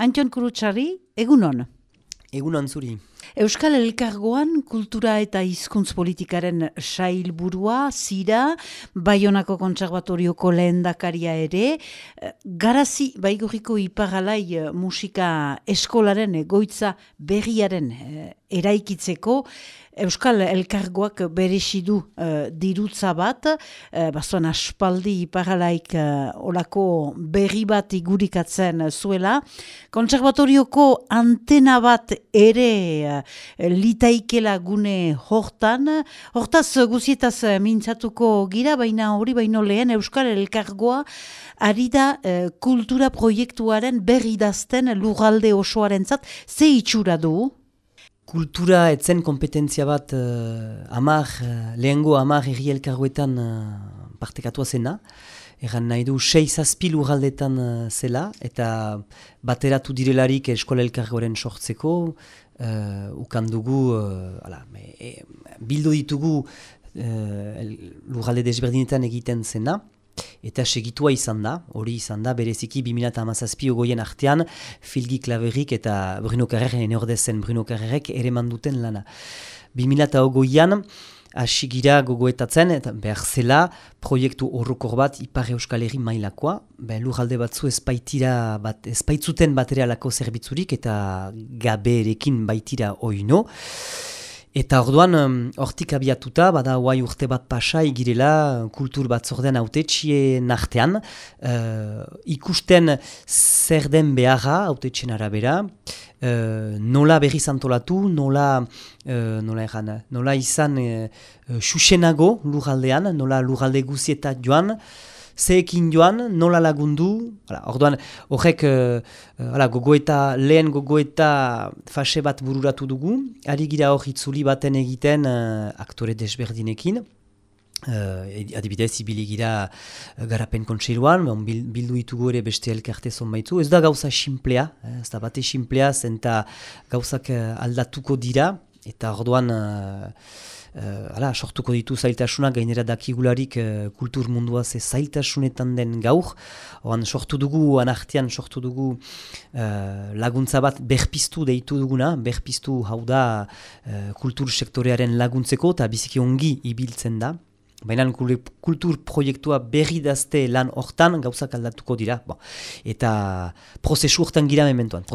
Antion Kurutxari, egunon. Egunon zuri. Euskal Elkargoan kultura eta hizkuntz politikaren sailburua zira, Baionako kontserbatorioko lehendakaria ere, garazi baiguriko iparalai eh, musika eskolaren egoitza berriaren eh, eraikitzeko, Euskal Elkargoak beresi du uh, dirutza bat, uh, aspaldi iparalaik uh, olako berri bat igurikatzen zuela. Konservatorioko antena bat ere uh, litaikela gune hortan. Hortaz guzietaz mintzatuko gira, baina hori baino lehen Euskal Elkargoa ari da kultura proiektuaren berri dazten lugalde osoaren zat, ze itxura du? Kultura etzen kompetentzia bat uh, amar, uh, lehengo amar erri elkargoetan uh, partekatua zena. Egan nahi du, sei zazpil urraldetan uh, zela, eta bateratu direlarik eskola elkargoaren sortzeko, uh, ukan dugu, uh, ala, e, bildu ditugu uh, lurralde desberdinetan egiten zena, eta segitua izan da, hori izan da, bereziki 2008 ogoien artean, Filgi Klaverik eta Bruno Carreren enordezen Bruno Carrerek ere manduten lana. 2008an, asigira gogoetatzen, eta behar zela, proiektu horrokor bat Ipar Euskal Herri mailakoa, behar lurralde batzu ezpaitira, bat, ezpaitzuten baterialako zerbitzurik, eta gabe erekin baitira oino. Eta orduan, hortik abiatuta, bada guai urte bat pasa egirela kultur bat zorden autetxien artean, uh, ikusten zer den beharra autetxien arabera, uh, nola berri zantolatu, nola, uh, nola, eran, nola izan uh, xuxenago lurraldean, nola lurralde guzietat joan, zeekin joan, nola lagundu, orduan, horrek, uh, gogoeta, lehen gogoeta fase bat bururatu dugu, ari gira hor itzuli baten egiten uh, aktore desberdinekin, Uh, adibidez, ibili gira garapen kontseiluan, bildu ditugu ere beste elkarte zonbaitu. Ez da gauza simplea, ez da bate simplea, zenta gauzak aldatuko dira, eta orduan uh, ala, sortuko ditu zailtasunak, gainera dakigularik uh, kultur mundua ze zailtasunetan den gaur. Oan sortu dugu, anartian sortu dugu uh, laguntza bat berpiztu deitu duguna, berpiztu hau da uh, kultur sektorearen laguntzeko eta biziki ongi ibiltzen da. Baina kultur proiektua berri dazte lan hortan gauzak aldatuko dira. Bon. Eta prozesu hortan gira mementoan.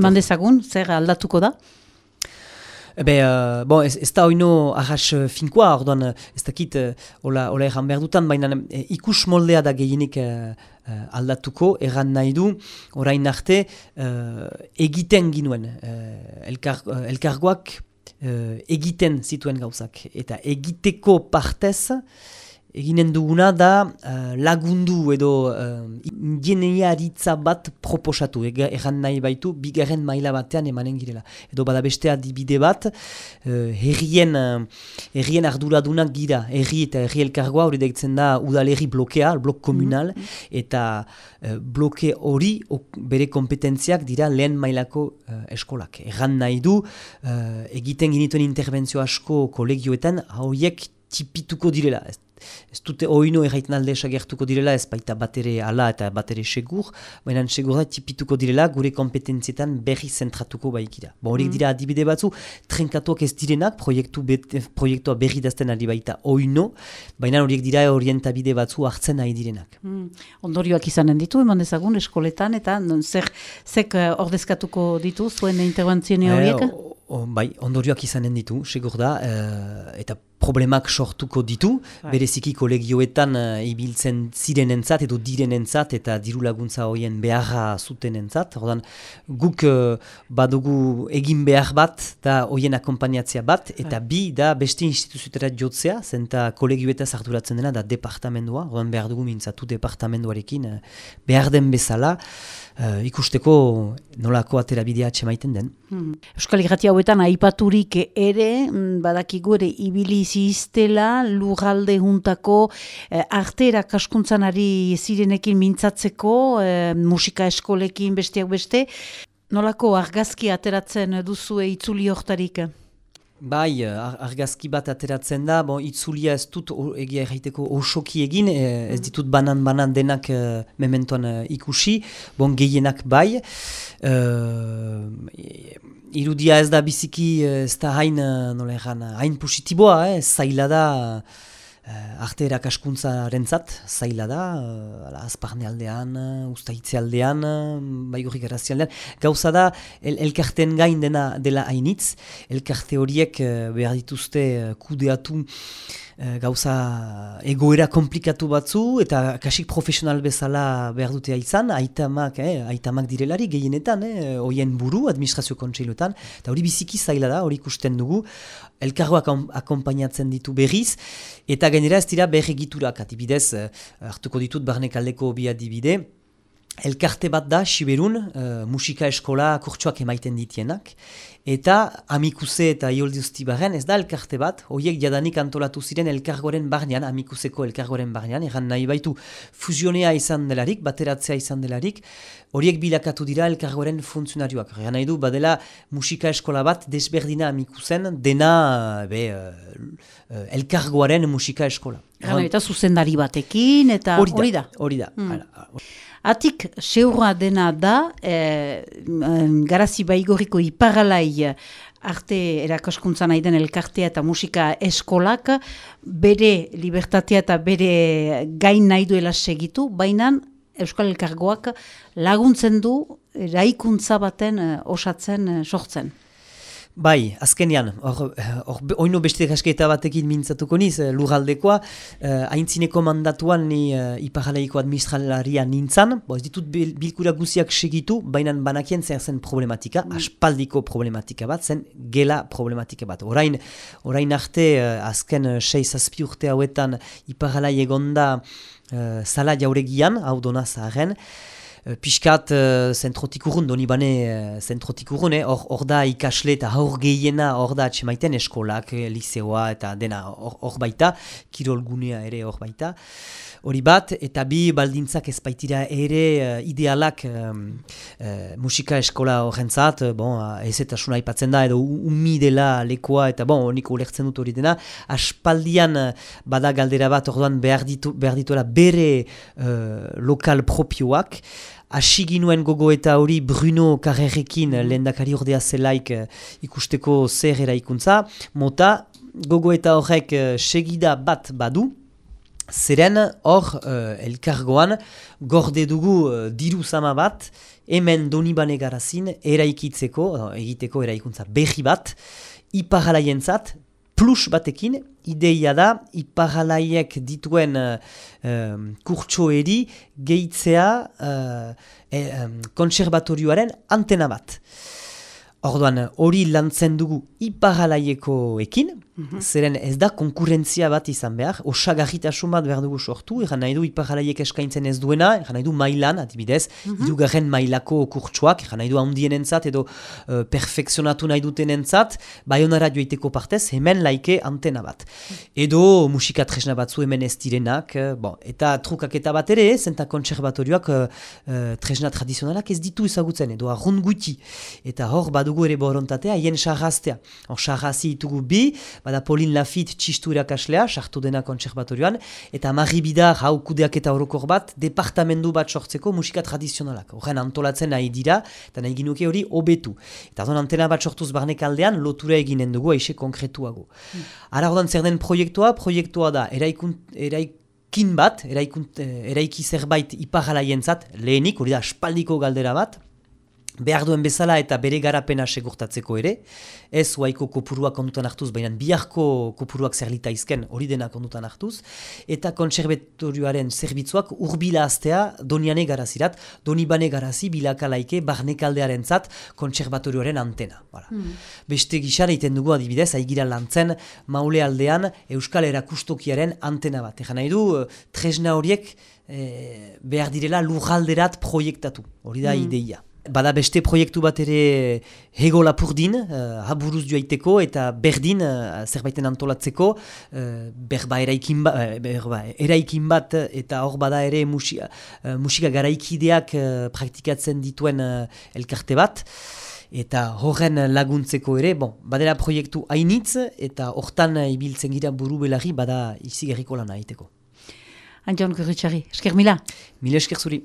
Mandezagun, zer aldatuko da? Be, uh, bon, ez, ez da oino ahas uh, finkoa, orduan uh, ez dakit uh, ola, ola erran behar dutan, baina uh, ikus moldea da gehienik uh, aldatuko, erran nahi du, orain arte, egiten ginuen, elkar, elkargoak egiten zituen gauzak. Eta egiteko partez, eginen duguna da uh, lagundu edo uh, bat proposatu, egan nahi baitu, bigarren maila batean emanen girela. Edo bada beste adibide bat, uh, herrien, uh, herrien arduradunak gira, herri eta herri elkargoa hori deitzen da udalerri blokea, blok komunal, mm -hmm. eta uh, bloke hori bere kompetentziak dira lehen mailako uh, eskolak. Egan nahi du, uh, egiten ginituen interbentzio asko kolegioetan, hauiek tipituko direla. Ez dute oino erraiten alde esagertuko direla, ez baita batere ala eta batere segur, baina segur da tipituko direla gure kompetentzietan berri zentratuko baikira. Bon, horiek mm. dira adibide batzu, trenkatuak ez direnak, proiektu proiektua berri dazten aldi baita oino, baina horiek dira orientabide batzu hartzen nahi direnak. Mm. Ondorioak izanen ditu, eman dezagun eskoletan, eta zek, zek eh, ordezkatuko ditu zuen interventzione eh, horiek? bai, ondorioak izanen ditu, segur da, uh, eta problemak sortuko ditu, bai. bereziki kolegioetan uh, ibiltzen zirenentzat edo direnentzat eta diru laguntza horien beharra zutenentzat. Ordan, guk uh, badugu egin behar bat da horien akompaniatzea bat, eta bai. bi da beste instituziotera jotzea, zenta kolegioetaz arduratzen dena da departamendua, ordan behar dugu mintzatu departamenduarekin uh, behar den bezala, uh, ikusteko nolako aterabidea atxemaiten den. Hmm. Euskal Irrati hauetan aipaturik ere, mm, badakigu ere ibilizi iztela, lurralde juntako eh, artera kaskuntzan ari zirenekin mintzatzeko, eh, musika eskolekin besteak beste, nolako argazki ateratzen duzu itzuli hortarik? Bai, argazki bat ateratzen da, bon, itzulia ez dut egia erraiteko osoki egin, e, ez mm. ditut banan-banan denak e, mementoan e, ikusi, bon, gehienak bai. E, irudia ez da biziki, ez da hain, nola hain positiboa, eh, zaila da, Uh, arte erakaskuntza rentzat, zaila da, uh, azparne aldean, uh, ustaitze aldean, baigurrik aldean. Gauza da, el, elkarten gain dena dela hainitz, elkarte horiek behar dituzte kudeatu Eh, gauza egoera komplikatu batzu eta kasik profesional bezala behar dutea izan, aitamak, eh, aitamak direlari gehienetan, eh, oien buru administrazio kontseiluetan, eta hori biziki zaila da, hori ikusten dugu, elkarroak akompainatzen ditu berriz, eta gainera ez dira behar egiturak, atibidez, eh, hartuko ditut barnekaldeko bi adibide, Elkarte bat da, Siberun, uh, musika eskola kurtsuak emaiten ditienak, eta amikuse eta ioldi baren, ez da elkarte bat, horiek jadanik antolatu ziren elkargoren barnean, amikuseko elkargoren barnean, egan nahi baitu fuzionea izan delarik, bateratzea izan delarik, horiek bilakatu dira elkargoren funtzionarioak. Egan nahi du, badela musika eskola bat desberdina amikusen, dena be, uh, elkargoaren musika eskola. eta zuzendari batekin, eta hori da. Hori da, hori da. Hmm. Atik, seurra dena da, e, garazi baigoriko iparalai arte erakoskuntza nahi den elkartea eta musika eskolak, bere libertatea eta bere gain nahi duela segitu, baina Euskal Elkargoak laguntzen du eraikuntza baten eh, osatzen eh, sortzen. Bai, azkenean, oino beste gasketa batekin mintzatuko niz, eh, lugaldekoa, eh, haintzineko mandatuan ni eh, iparaleiko administralaria nintzan, bo ez ditut bilkura guziak segitu, baina banakien zer zen problematika, mm. aspaldiko problematika bat, zen gela problematika bat. Orain, orain arte, eh, azken sei zazpi urte hauetan iparalai egonda eh, sala jauregian, hau dona zaharen, Eh, piskat uh, zentrotik urrun, doni bane uh, zentrotik urrun, hor da ikasle eta haur gehiena hor da atxemaiten eskolak, liseoa eta dena hor baita, kirolgunea ere hor baita. Hori bat, eta bi baldintzak ez baitira ere idealak musika eskola horrentzat, bon, ez eta suna ipatzen da, edo umi dela lekoa, eta bon, niko ulertzen dut hori dena, aspaldian bada galdera bat orduan behar, ditu, behar dituela bere lokal propioak, Asiginuen gogo eta hori Bruno Carrerekin mm. lehendakari ordea zelaik uh, ikusteko zer eraikuntza. Mota, gogo eta horrek uh, segida bat badu, zeren hor uh, elkargoan gorde dugu uh, diru zama bat, hemen donibane garazin eraikitzeko, egiteko eraikuntza behi bat, iparalaientzat, plus batekin, ideia da, iparalaiek dituen uh, kurtsoeri gehitzea uh, e, um, konservatorioaren antena bat. Orduan, hori lantzen dugu iparalaiekoekin, mm zeren ez da konkurrentzia bat izan behar, osagarritasun bat behar dugu sortu, eran nahi du iparalaiek eskaintzen ez duena, eran nahi du mailan, adibidez, mm -hmm. mailako kurtsuak, eran nahi du entzat edo uh, perfekzionatu nahi duten entzat, bayonara joiteko partez, hemen laike antena bat. Edo musika tresna batzu hemen ez direnak, uh, bon, eta trukak eta bat ere, zenta konservatorioak uh, uh, tresna tradizionalak ez ditu ezagutzen, edo arrun guti. Eta hor, badu dugu ere borontatea, hien sarraztea. Hor, sarrazi ditugu bi, bada Polin Lafit txistu irakaslea, sartu dena kontserbatorioan, eta Marri Bidar hau kudeak eta horokor bat, departamendu bat sortzeko musika tradizionalak. Horren antolatzen nahi dira, eta nahi ginuke hori obetu. Eta zon antena bat sortuz barnek aldean, lotura eginen dugu, aixe konkretuago. Mm. Ara zer den proiektua, proiektua da, eraikun, eraik, kin bat, eraikunt, eh, eraiki zerbait iparalaientzat, lehenik, hori da, espaldiko galdera bat, behar duen bezala eta bere garapena segurtatzeko ere, ez huaiko kopuruak ondutan hartuz, baina biharko kopuruak zerlita izken hori denak ondutan hartuz, eta konservatorioaren zerbitzuak urbila aztea doniane garazirat, donibane garazi bilakalaike barnekaldearen zat konservatorioaren antena. Hmm. Beste gixan egiten dugu adibidez, haigira lantzen maule aldean Euskal Erakustokiaren antena bat. Egan nahi du, tresna horiek eh, behar direla lurralderat proiektatu, hori da hmm. ideia. Bada beste proiektu bat ere hego lapurdin, uh, haburuz joaiteko eta berdin uh, zerbaiten antolatzeko, uh, berba eraikin, ba, berba eraikin bat eta hor bada ere musika, uh, musika garaikideak uh, praktikatzen dituen uh, elkarte bat. Eta horren laguntzeko ere, bon, badera proiektu hainitz eta hortan ibiltzen gira buru belagi bada izi gerriko lan haiteko. Antion Kurritxari, esker mila? Mila esker zuri.